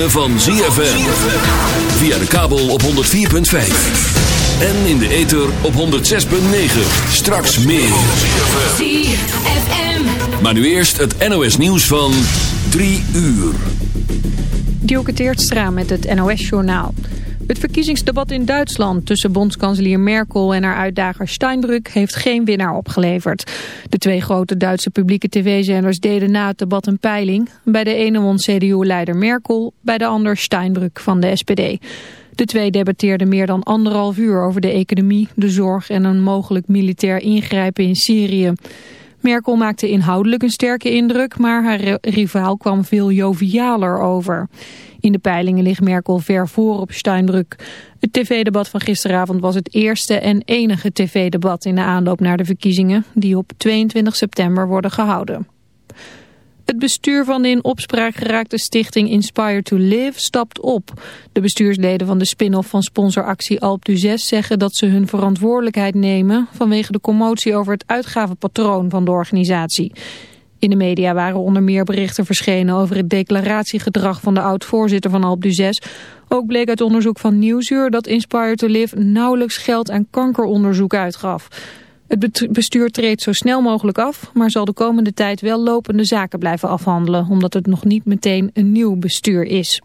ritme van ZFM. Via de kabel op 104.5. En in de ether op 106.9. Straks meer. ZFM. Maar nu eerst het NOS nieuws van 3 uur. Dielke Teertstra met het NOS-journaal. Het verkiezingsdebat in Duitsland tussen bondskanselier Merkel en haar uitdager Steinbrück heeft geen winnaar opgeleverd. De twee grote Duitse publieke tv-zenders deden na het debat een peiling. Bij de ene won CDU-leider Merkel, bij de ander Steinbrück van de SPD. De twee debatteerden meer dan anderhalf uur over de economie, de zorg en een mogelijk militair ingrijpen in Syrië. Merkel maakte inhoudelijk een sterke indruk, maar haar rivaal kwam veel jovialer over. In de peilingen ligt Merkel ver voor op Steinbrück. Het tv-debat van gisteravond was het eerste en enige tv-debat in de aanloop naar de verkiezingen, die op 22 september worden gehouden. Het bestuur van de in opspraak geraakte stichting Inspire to Live stapt op. De bestuursleden van de spin-off van sponsoractie Alp du 6 zeggen dat ze hun verantwoordelijkheid nemen vanwege de commotie over het uitgavenpatroon van de organisatie. In de media waren onder meer berichten verschenen over het declaratiegedrag van de oud-voorzitter van Alp du 6. Ook bleek uit onderzoek van Nieuwsuur dat Inspire to Live nauwelijks geld aan kankeronderzoek uitgaf. Het bestuur treedt zo snel mogelijk af, maar zal de komende tijd wel lopende zaken blijven afhandelen, omdat het nog niet meteen een nieuw bestuur is.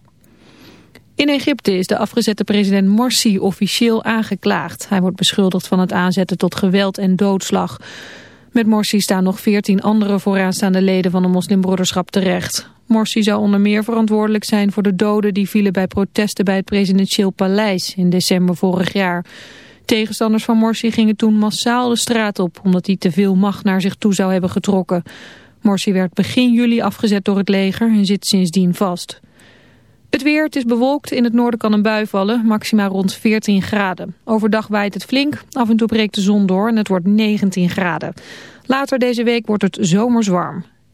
In Egypte is de afgezette president Morsi officieel aangeklaagd. Hij wordt beschuldigd van het aanzetten tot geweld en doodslag. Met Morsi staan nog veertien andere vooraanstaande leden van de moslimbroederschap terecht. Morsi zou onder meer verantwoordelijk zijn voor de doden die vielen bij protesten bij het presidentieel paleis in december vorig jaar. Tegenstanders van Morsi gingen toen massaal de straat op omdat hij te veel macht naar zich toe zou hebben getrokken. Morsi werd begin juli afgezet door het leger en zit sindsdien vast. Het weer, het is bewolkt, in het noorden kan een bui vallen, maxima rond 14 graden. Overdag waait het flink, af en toe breekt de zon door en het wordt 19 graden. Later deze week wordt het zomers warm.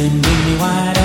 Couldn't be me what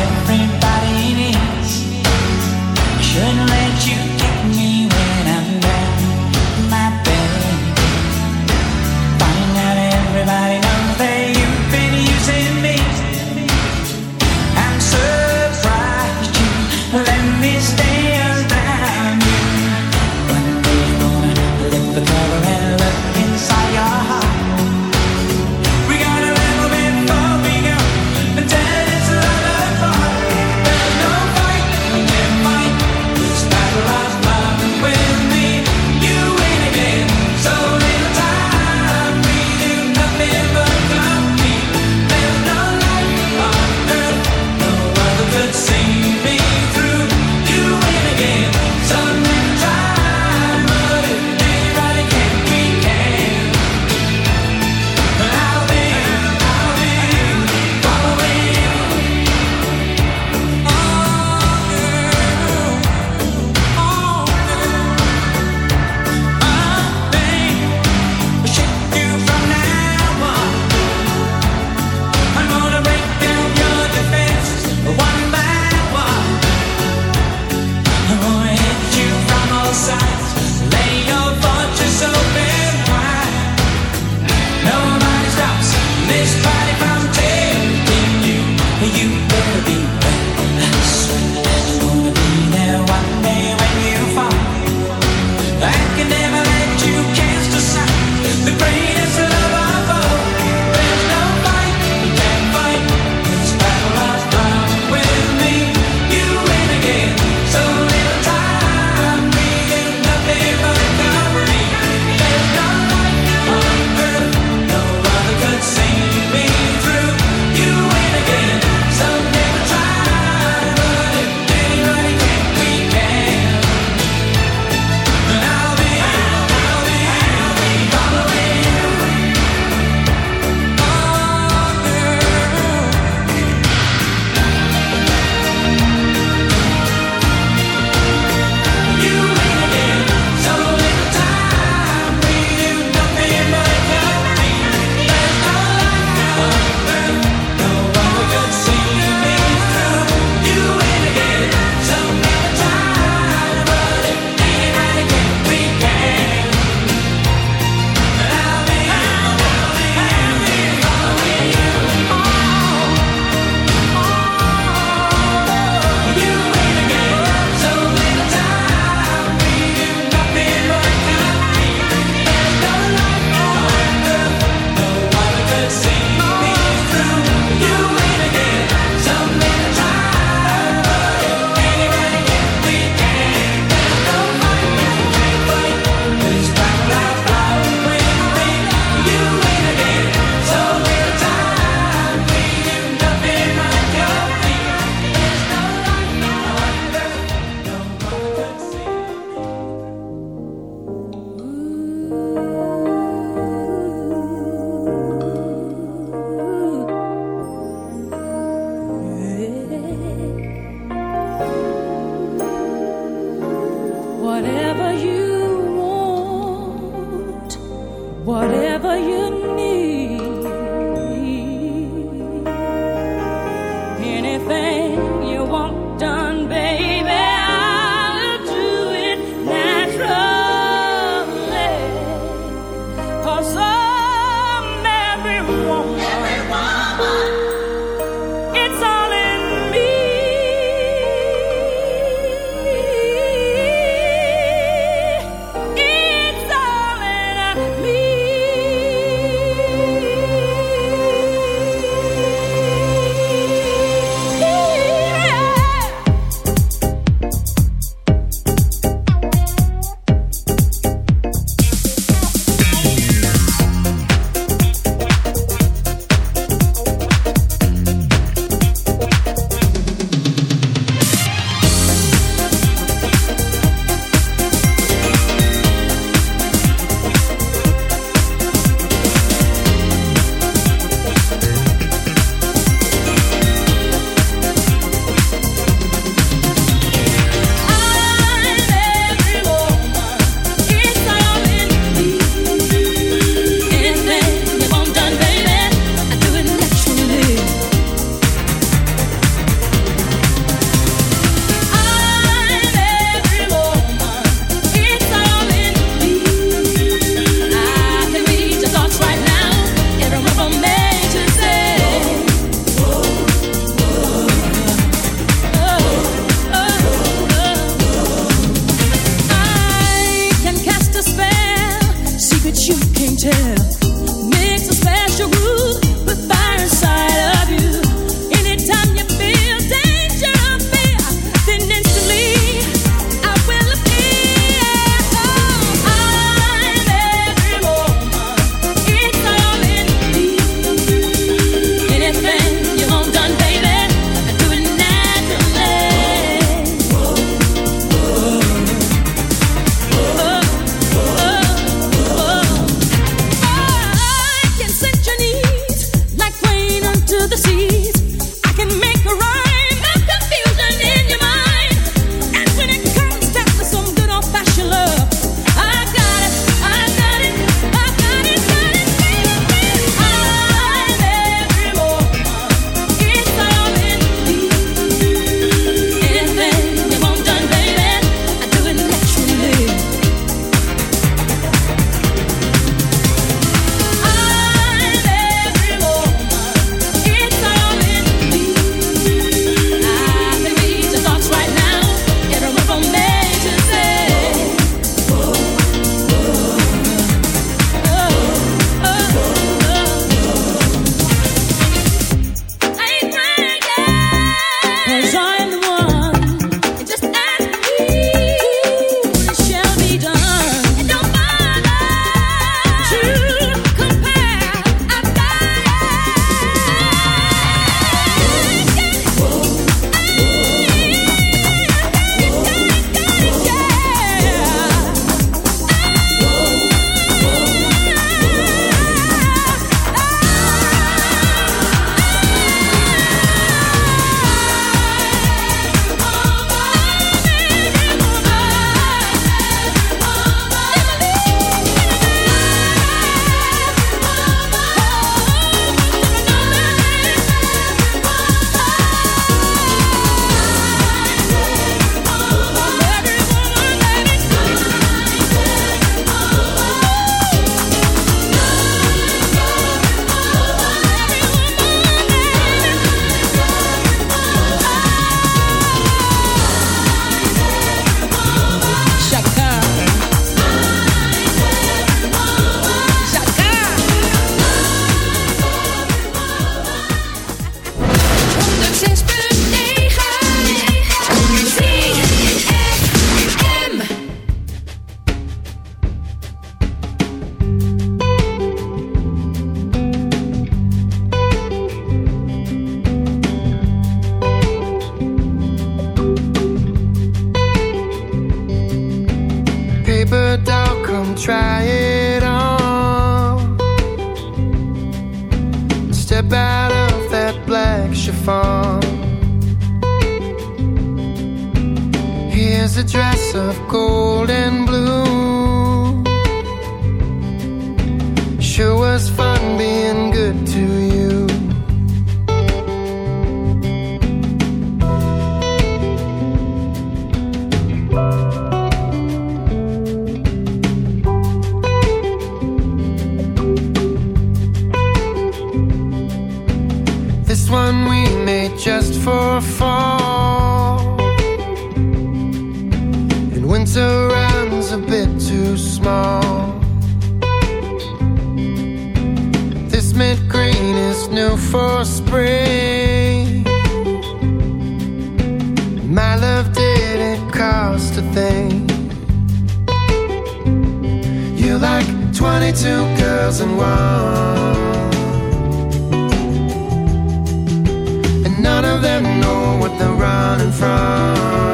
none of them know what they're running from.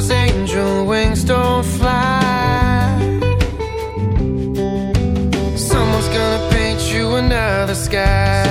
those angel wings don't fly. Someone's gonna paint you another sky.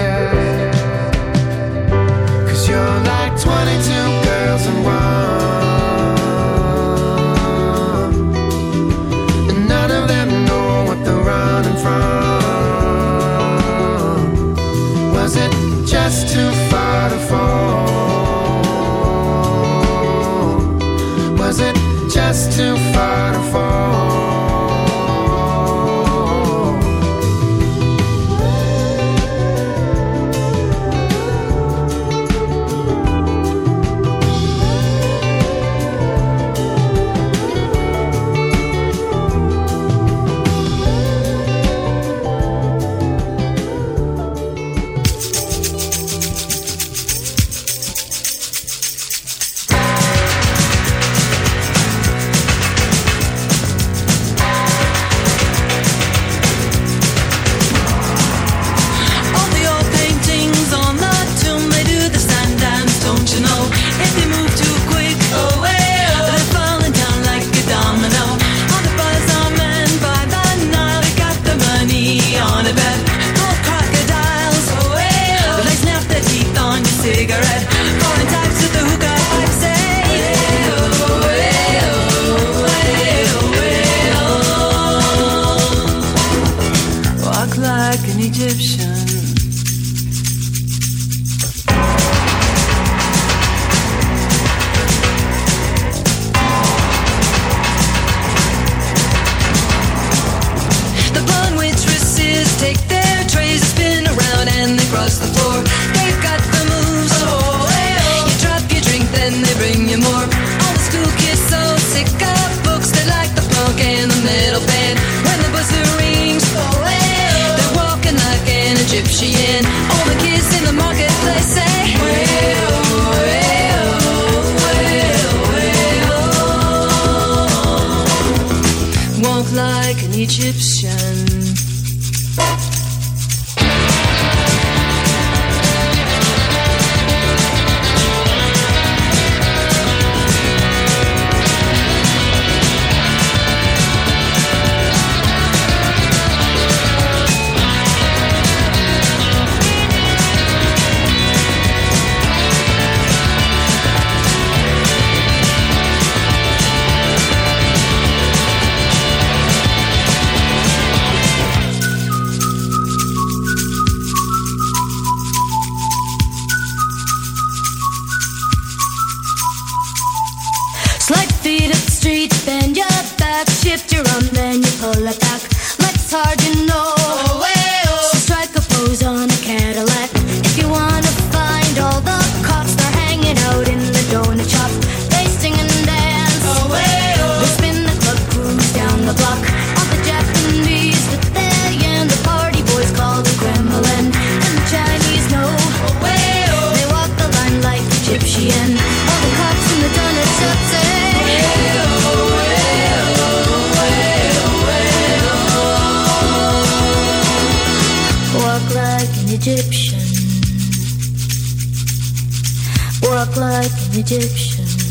across the floor. They've got the moves. Oh, hey, oh. You drop your drink, then they bring you more. All the school kids so sick of books. They like the punk and the metal band. When the buzzer rings, oh, hey, oh. they're walking like an Egyptian. Oh, like an Egyptian.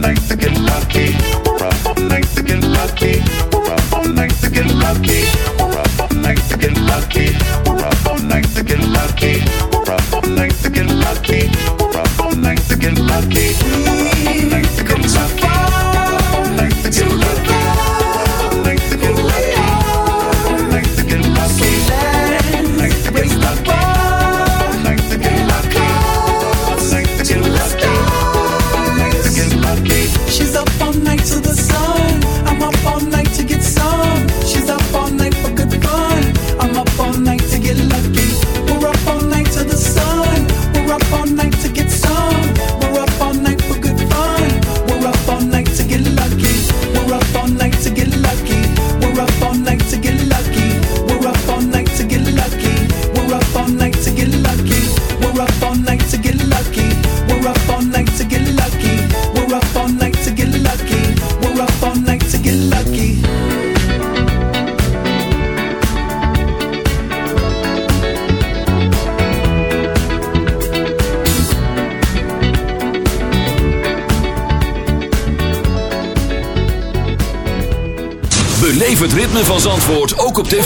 like the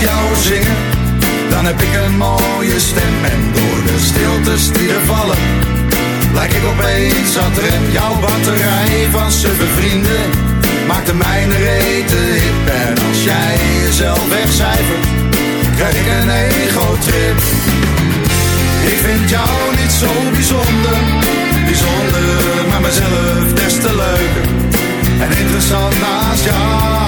jou zingen, dan heb ik een mooie stem. En door de stilte die vallen, lijk ik opeens dat rem. Jouw batterij van suffe vrienden maakt de mijne reten hip. En als jij jezelf wegcijfert, krijg ik een ego-trip. Ik vind jou niet zo bijzonder, bijzonder, maar mezelf des te leuker. En interessant naast jou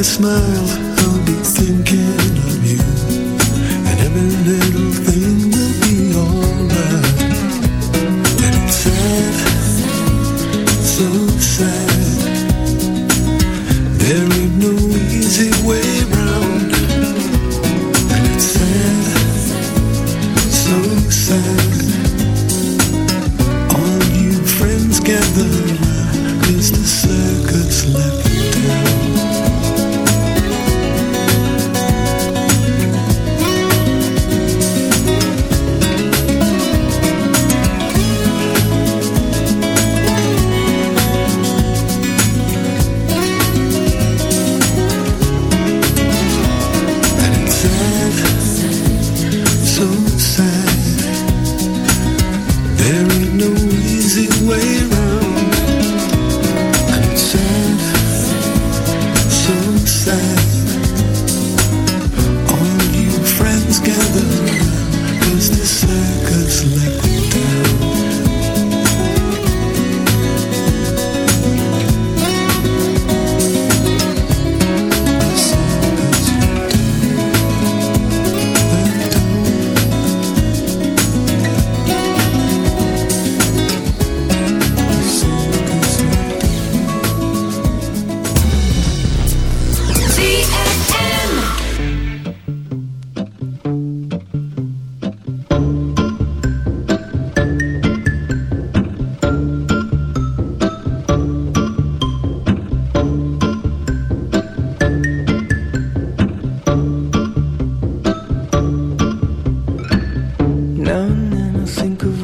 I smile, I'll be thinking of you. And every little Now and then I think of